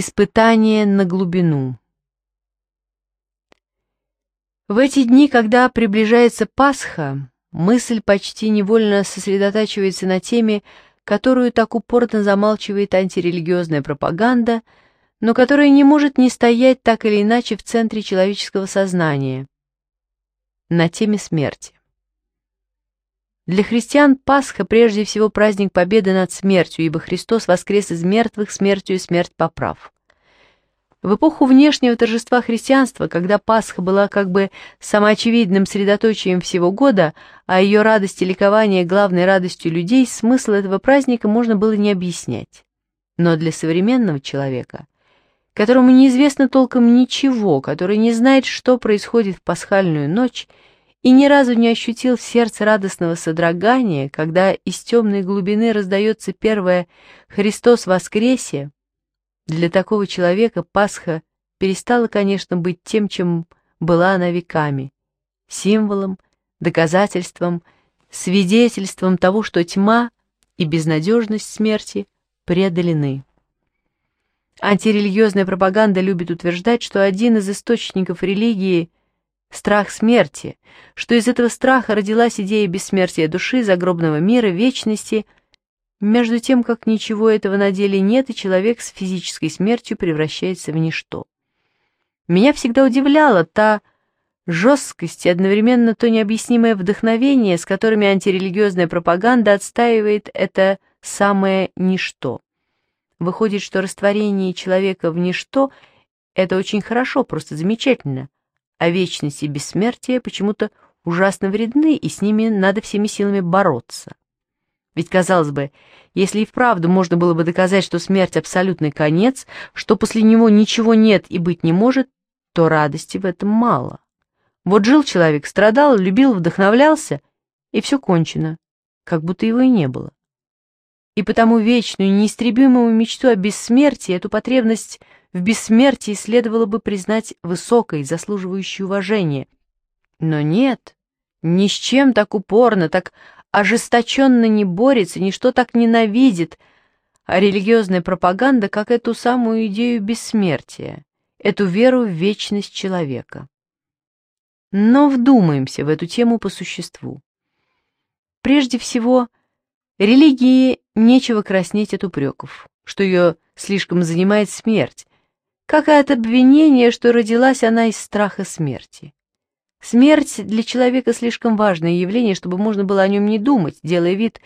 Испытание на глубину. В эти дни, когда приближается Пасха, мысль почти невольно сосредотачивается на теме, которую так упорно замалчивает антирелигиозная пропаганда, но которая не может не стоять так или иначе в центре человеческого сознания, на теме смерти. Для христиан Пасха прежде всего праздник победы над смертью, ибо Христос воскрес из мертвых смертью и смерть поправ. В эпоху внешнего торжества христианства, когда Пасха была как бы самоочевидным средоточием всего года, а ее радость и ликование главной радостью людей, смысл этого праздника можно было не объяснять. Но для современного человека, которому неизвестно толком ничего, который не знает, что происходит в пасхальную ночь, и ни разу не ощутил в сердце радостного содрогания, когда из темной глубины раздается первое «Христос воскресе», для такого человека Пасха перестала, конечно, быть тем, чем была она веками, символом, доказательством, свидетельством того, что тьма и безнадежность смерти преодолены. Антирелигиозная пропаганда любит утверждать, что один из источников религии – Страх смерти, что из этого страха родилась идея бессмертия души, загробного мира, вечности, между тем, как ничего этого на деле нет, и человек с физической смертью превращается в ничто. Меня всегда удивляла та жесткость и одновременно то необъяснимое вдохновение, с которыми антирелигиозная пропаганда отстаивает это самое ничто. Выходит, что растворение человека в ничто – это очень хорошо, просто замечательно – а вечность и бессмертие почему-то ужасно вредны, и с ними надо всеми силами бороться. Ведь, казалось бы, если и вправду можно было бы доказать, что смерть — абсолютный конец, что после него ничего нет и быть не может, то радости в этом мало. Вот жил человек, страдал, любил, вдохновлялся, и все кончено, как будто его и не было. И потому вечную, неистребимую мечту о бессмертии, эту потребность — в бессмертии следовало бы признать высокой, заслуживающей уважения. Но нет, ни с чем так упорно, так ожесточенно не борется, ничто так ненавидит, а религиозная пропаганда, как эту самую идею бессмертия, эту веру в вечность человека. Но вдумаемся в эту тему по существу. Прежде всего, религии нечего краснеть от упреков, что ее слишком занимает смерть, как и от обвинения, что родилась она из страха смерти. Смерть для человека слишком важное явление, чтобы можно было о нем не думать, делая вид,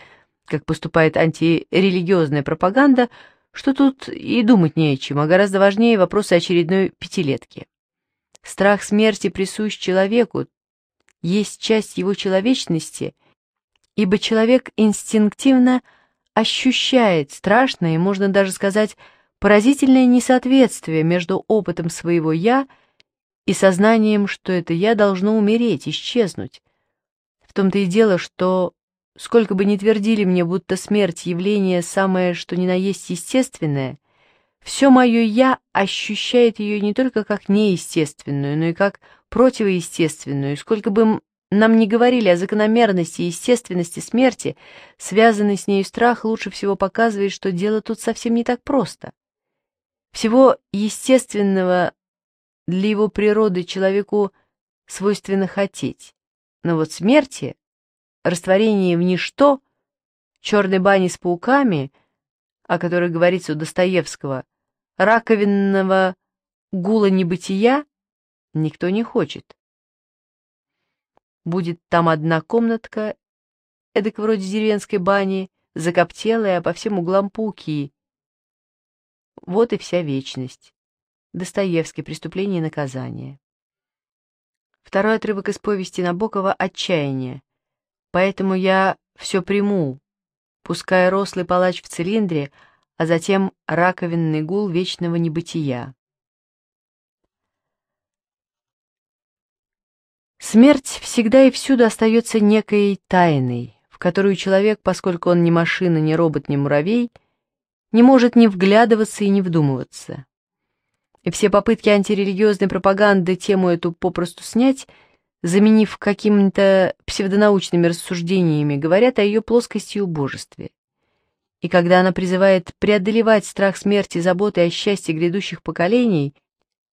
как поступает антирелигиозная пропаганда, что тут и думать не о чем, а гораздо важнее вопросы очередной пятилетки. Страх смерти присущ человеку, есть часть его человечности, ибо человек инстинктивно ощущает страшное можно даже сказать, Поразительное несоответствие между опытом своего «я» и сознанием, что это «я» должно умереть, исчезнуть. В том-то и дело, что, сколько бы ни твердили мне, будто смерть — явление самое, что ни на есть естественное, все мое «я» ощущает ее не только как неестественную, но и как противоестественную, сколько бы нам ни говорили о закономерности и естественности смерти, связанный с нею страх лучше всего показывает, что дело тут совсем не так просто всего естественного для его природы человеку свойственно хотеть. Но вот смерти, растворение в ничто, черной бани с пауками, о которой говорится у Достоевского, раковинного гула небытия, никто не хочет. Будет там одна комнатка, эдак вроде деревенской бани, закоптелая, а по всем углам пауки, вот и вся вечность. Достоевский. Преступление и наказание. Второй отрывок из повести Набокова «Отчаяние». Поэтому я все приму, пуская рослый палач в цилиндре, а затем раковинный гул вечного небытия. Смерть всегда и всюду остается некой тайной, в которую человек, поскольку он не машина, не робот, не муравей – не может не вглядываться и не вдумываться. И все попытки антирелигиозной пропаганды тему эту попросту снять, заменив какими-то псевдонаучными рассуждениями, говорят о ее плоскости и убожестве. И когда она призывает преодолевать страх смерти, заботы о счастье грядущих поколений,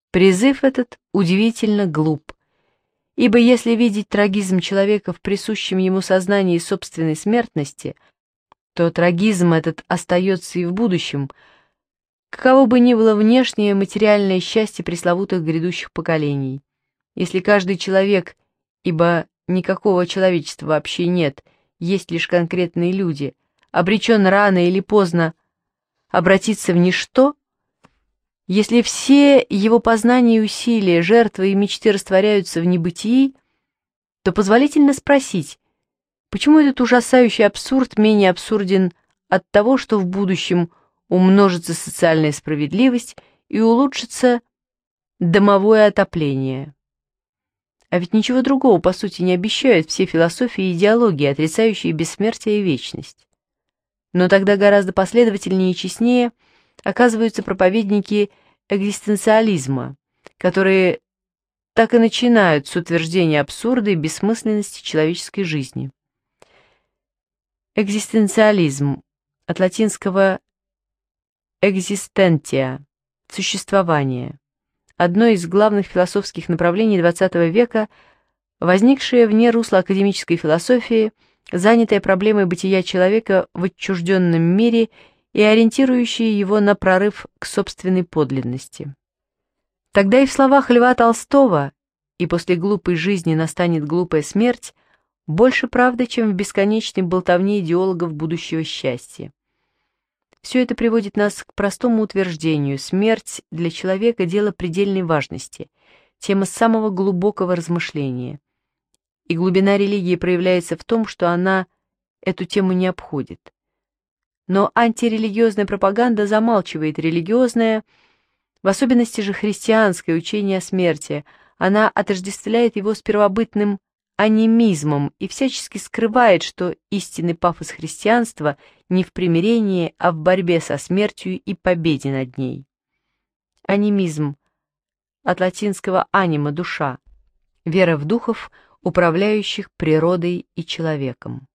призыв этот удивительно глуп. Ибо если видеть трагизм человека в присущем ему сознании собственной смертности – то трагизм этот остается и в будущем, каково бы ни было внешнее материальное счастье пресловутых грядущих поколений. Если каждый человек, ибо никакого человечества вообще нет, есть лишь конкретные люди, обречен рано или поздно обратиться в ничто, если все его познания и усилия, жертвы и мечты растворяются в небытии, то позволительно спросить, Почему этот ужасающий абсурд менее абсурден от того, что в будущем умножится социальная справедливость и улучшится домовое отопление? А ведь ничего другого, по сути, не обещают все философии и идеологии, отрицающие бессмертие и вечность. Но тогда гораздо последовательнее и честнее оказываются проповедники экзистенциализма, которые так и начинают с утверждения абсурда и бессмысленности человеческой жизни. Экзистенциализм. От латинского «экзистентия» — существование. Одно из главных философских направлений XX века, возникшее вне русла академической философии, занятое проблемой бытия человека в отчужденном мире и ориентирующее его на прорыв к собственной подлинности. Тогда и в словах Льва Толстого «И после глупой жизни настанет глупая смерть» Больше правды, чем в бесконечной болтовне идеологов будущего счастья. Все это приводит нас к простому утверждению. Смерть для человека – дело предельной важности, тема самого глубокого размышления. И глубина религии проявляется в том, что она эту тему не обходит. Но антирелигиозная пропаганда замалчивает религиозное, в особенности же христианское учение о смерти. Она отождествляет его с первобытным анимизмом и всячески скрывает, что истинный пафос христианства не в примирении, а в борьбе со смертью и победе над ней. Анимизм от латинского анима – душа, вера в духов, управляющих природой и человеком.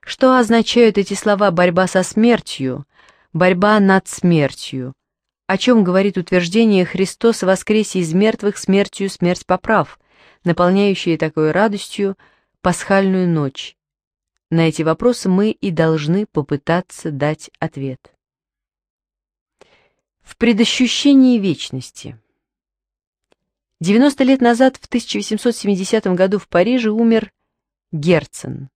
Что означают эти слова «борьба со смертью», «борьба над смертью», о чем говорит утверждение «Христос воскресе из мертвых смертью смерть поправ», наполняющие такой радостью пасхальную ночь? На эти вопросы мы и должны попытаться дать ответ. В предощущении вечности. 90 лет назад, в 1870 году в Париже, умер Герцен,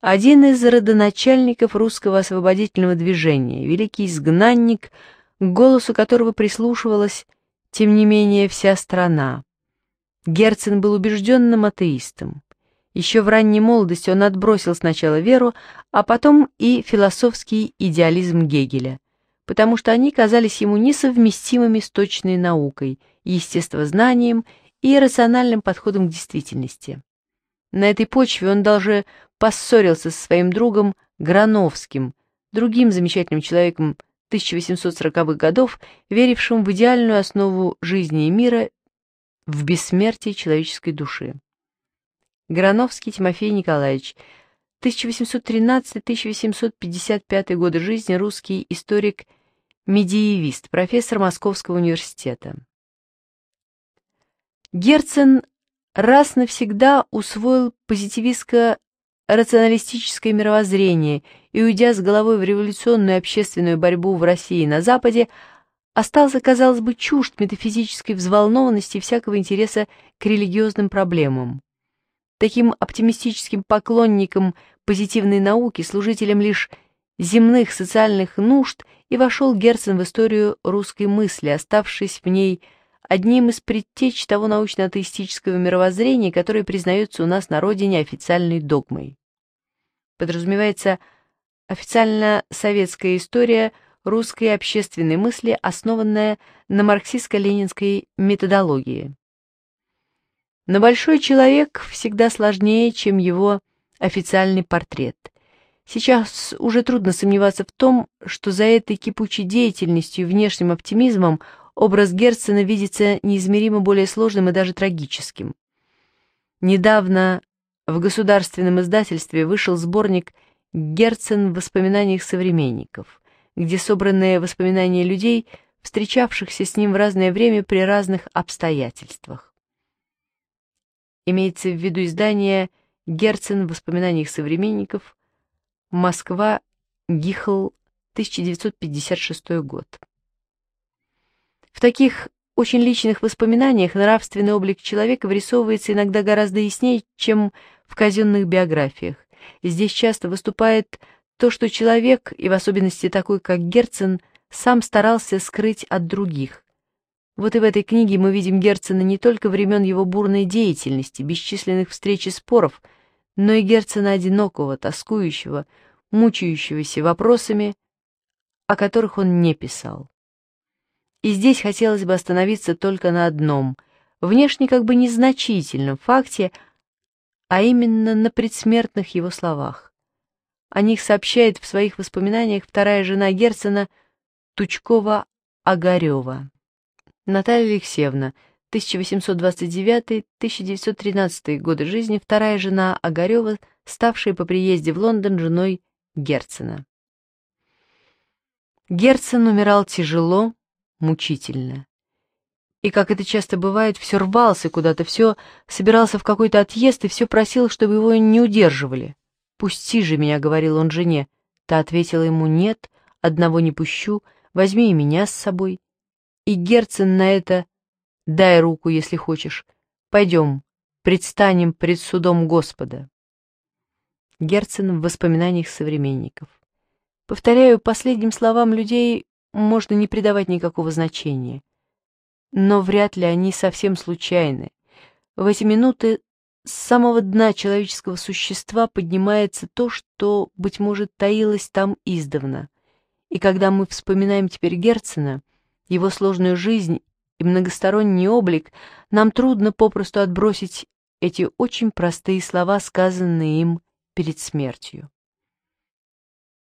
один из родоначальников русского освободительного движения, великий изгнанник, к голосу которого прислушивалась, тем не менее, вся страна. Герцен был убежденным атеистом. Еще в ранней молодости он отбросил сначала веру, а потом и философский идеализм Гегеля, потому что они казались ему несовместимыми с точной наукой, естествознанием и рациональным подходом к действительности. На этой почве он даже поссорился со своим другом Грановским, другим замечательным человеком 1840-х годов, верившим в идеальную основу жизни и мира в бессмертии человеческой души. Грановский Тимофей Николаевич, 1813-1855 годы жизни, русский историк, медиевист, профессор Московского университета. Герцен раз навсегда усвоил позитивистско-рационалистическое мировоззрение и, уйдя с головой в революционную общественную борьбу в России и на Западе, а остался, казалось бы, чужд метафизической взволнованности всякого интереса к религиозным проблемам. Таким оптимистическим поклонником позитивной науки, служителем лишь земных социальных нужд и вошел Герцен в историю русской мысли, оставшись в ней одним из предтеч того научно-атеистического мировоззрения, которое признается у нас на родине официальной догмой. Подразумевается, официально советская история – русской общественной мысли, основанная на марксистско-ленинской методологии. Но большой человек всегда сложнее, чем его официальный портрет. Сейчас уже трудно сомневаться в том, что за этой кипучей деятельностью и внешним оптимизмом образ Герцена видится неизмеримо более сложным и даже трагическим. Недавно в государственном издательстве вышел сборник «Герцен в воспоминаниях современников», где собраны воспоминания людей, встречавшихся с ним в разное время при разных обстоятельствах. Имеется в виду издание «Герцен в воспоминаниях современников», Москва, Гихл, 1956 год. В таких очень личных воспоминаниях нравственный облик человека вырисовывается иногда гораздо яснее, чем в казенных биографиях. Здесь часто выступает то, что человек, и в особенности такой, как Герцен, сам старался скрыть от других. Вот и в этой книге мы видим Герцена не только времен его бурной деятельности, бесчисленных встреч и споров, но и Герцена одинокого, тоскующего, мучающегося вопросами, о которых он не писал. И здесь хотелось бы остановиться только на одном, внешне как бы незначительном факте, а именно на предсмертных его словах. О них сообщает в своих воспоминаниях вторая жена Герцена Тучкова-Огарева. Наталья Алексеевна, 1829-1913 годы жизни, вторая жена Огарева, ставшая по приезде в Лондон женой Герцена. Герцен умирал тяжело, мучительно. И, как это часто бывает, все рвался куда-то, все собирался в какой-то отъезд и все просил, чтобы его не удерживали. «Пусти же меня», — говорил он жене. Та ответила ему «нет, одного не пущу, возьми и меня с собой». И Герцен на это «дай руку, если хочешь, пойдем, предстанем пред судом Господа». Герцен в воспоминаниях современников. Повторяю, последним словам людей можно не придавать никакого значения. Но вряд ли они совсем случайны. В эти минуты с самого дна человеческого существа поднимается то, что, быть может, таилось там издавна. И когда мы вспоминаем теперь Герцена, его сложную жизнь и многосторонний облик, нам трудно попросту отбросить эти очень простые слова, сказанные им перед смертью.